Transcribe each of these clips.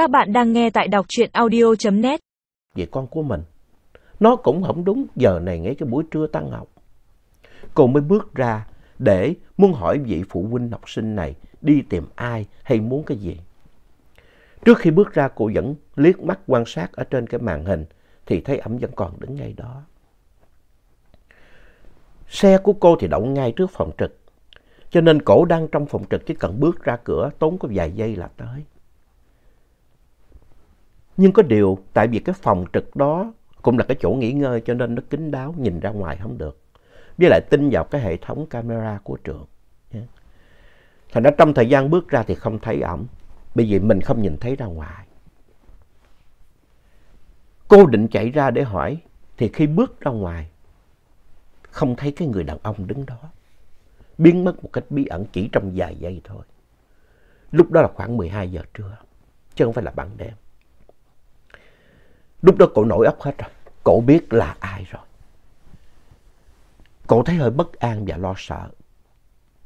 Các bạn đang nghe tại đọc truyện audio.net. về con của mình, nó cũng không đúng giờ này ngay cái buổi trưa tăng học. Cô mới bước ra để muốn hỏi vị phụ huynh học sinh này đi tìm ai hay muốn cái gì. Trước khi bước ra cô vẫn liếc mắt quan sát ở trên cái màn hình thì thấy ẩm vẫn còn đứng ngay đó. Xe của cô thì đậu ngay trước phòng trực. Cho nên cổ đang trong phòng trực chỉ cần bước ra cửa tốn có vài giây là tới. Nhưng có điều tại vì cái phòng trực đó cũng là cái chỗ nghỉ ngơi cho nên nó kín đáo nhìn ra ngoài không được. Với lại tin vào cái hệ thống camera của trường. Thành ra trong thời gian bước ra thì không thấy ổng. Bởi vì mình không nhìn thấy ra ngoài. Cô định chạy ra để hỏi thì khi bước ra ngoài không thấy cái người đàn ông đứng đó. Biến mất một cách bí ẩn chỉ trong vài giây thôi. Lúc đó là khoảng 12 giờ trưa, chứ không phải là ban đêm. Lúc đó cổ nổi óc hết rồi, cổ biết là ai rồi. Cổ thấy hơi bất an và lo sợ.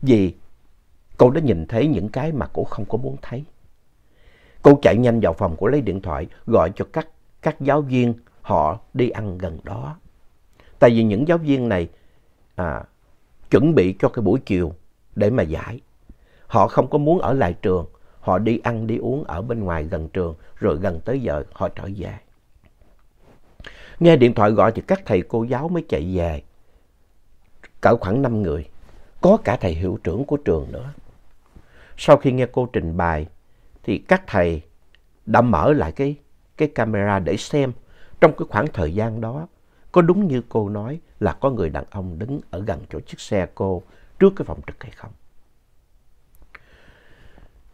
Vì cô đã nhìn thấy những cái mà cổ không có muốn thấy. Cô chạy nhanh vào phòng, của lấy điện thoại, gọi cho các, các giáo viên họ đi ăn gần đó. Tại vì những giáo viên này à, chuẩn bị cho cái buổi chiều để mà giải. Họ không có muốn ở lại trường, họ đi ăn đi uống ở bên ngoài gần trường, rồi gần tới giờ họ trở về. Nghe điện thoại gọi thì các thầy cô giáo mới chạy về. Cỡ khoảng 5 người, có cả thầy hiệu trưởng của trường nữa. Sau khi nghe cô trình bày thì các thầy đã mở lại cái, cái camera để xem trong cái khoảng thời gian đó có đúng như cô nói là có người đàn ông đứng ở gần chỗ chiếc xe cô trước cái phòng trực hay không.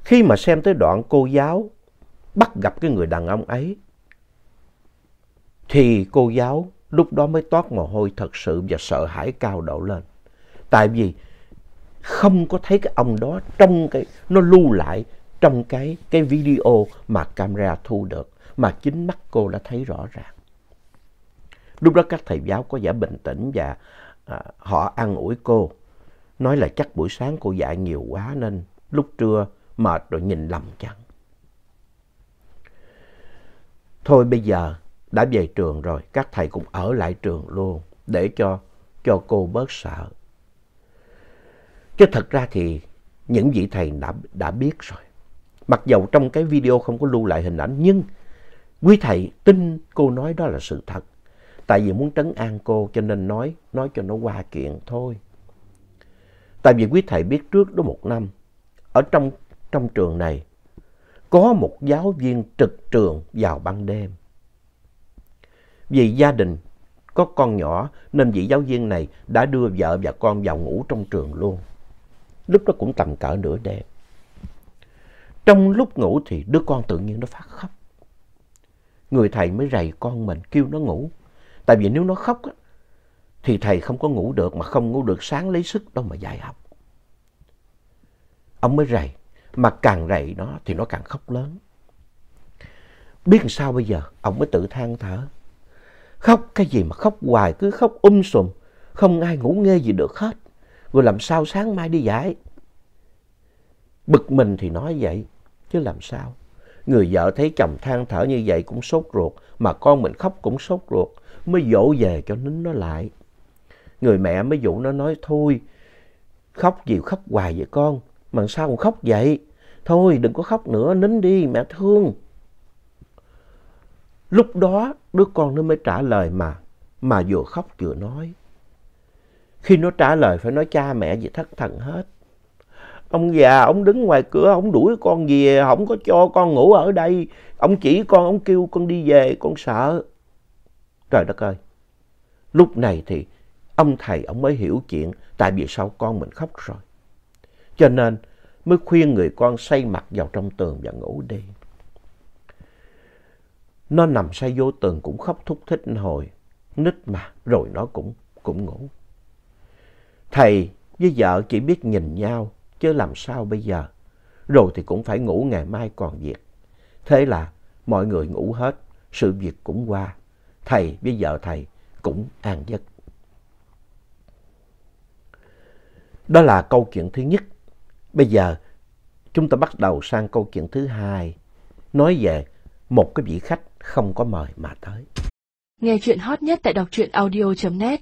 Khi mà xem tới đoạn cô giáo bắt gặp cái người đàn ông ấy thì cô giáo lúc đó mới toát mồ hôi thật sự và sợ hãi cao độ lên. Tại vì không có thấy cái ông đó trong cái nó lưu lại trong cái cái video mà camera thu được mà chính mắt cô đã thấy rõ ràng. Lúc đó các thầy giáo có vẻ bình tĩnh và à, họ ăn ủi cô. Nói là chắc buổi sáng cô dạy nhiều quá nên lúc trưa mệt rồi nhìn lầm chăng. Thôi bây giờ đã về trường rồi, các thầy cũng ở lại trường luôn để cho, cho cô bớt sợ. Chứ thật ra thì những vị thầy đã, đã biết rồi. Mặc dầu trong cái video không có lưu lại hình ảnh nhưng quý thầy tin cô nói đó là sự thật. Tại vì muốn trấn an cô cho nên nói, nói cho nó qua chuyện thôi. Tại vì quý thầy biết trước đó một năm, ở trong, trong trường này, có một giáo viên trực trường vào ban đêm. Vì gia đình có con nhỏ nên vị giáo viên này đã đưa vợ và con vào ngủ trong trường luôn. Lúc đó cũng tầm cỡ nửa đêm. Trong lúc ngủ thì đứa con tự nhiên nó phát khóc. Người thầy mới rầy con mình kêu nó ngủ. Tại vì nếu nó khóc á, thì thầy không có ngủ được mà không ngủ được sáng lấy sức đâu mà dạy học. Ông mới rầy, mà càng rầy nó thì nó càng khóc lớn. Biết làm sao bây giờ, ông mới tự than thở. Khóc cái gì mà khóc hoài, cứ khóc um sùm, không ai ngủ nghe gì được hết. Rồi làm sao sáng mai đi giải Bực mình thì nói vậy, chứ làm sao? Người vợ thấy chồng than thở như vậy cũng sốt ruột, mà con mình khóc cũng sốt ruột mới dỗ về cho nín nó lại. Người mẹ mới dụ nó nói thôi, khóc gì khóc hoài vậy con, mà sao còn khóc vậy? Thôi đừng có khóc nữa, nín đi, mẹ thương. Lúc đó đứa con nó mới trả lời mà, mà vừa khóc vừa nói. Khi nó trả lời phải nói cha mẹ gì thất thần hết. Ông già, ông đứng ngoài cửa, ông đuổi con về, không có cho con ngủ ở đây. Ông chỉ con, ông kêu con đi về, con sợ. Trời đất ơi! Lúc này thì ông thầy ông mới hiểu chuyện tại vì sao con mình khóc rồi. Cho nên mới khuyên người con xây mặt vào trong tường và ngủ đi. Nó nằm say vô tường cũng khóc thúc thích hồi, nít mà, rồi nó cũng, cũng ngủ. Thầy với vợ chỉ biết nhìn nhau, chứ làm sao bây giờ. Rồi thì cũng phải ngủ ngày mai còn việc. Thế là mọi người ngủ hết, sự việc cũng qua thầy với vợ thầy cũng an giấc. Đó là câu chuyện thứ nhất. Bây giờ chúng ta bắt đầu sang câu chuyện thứ hai. nói về một cái vị khách không có mời mà tới. Nghe chuyện hot nhất tại đọc truyện audio.net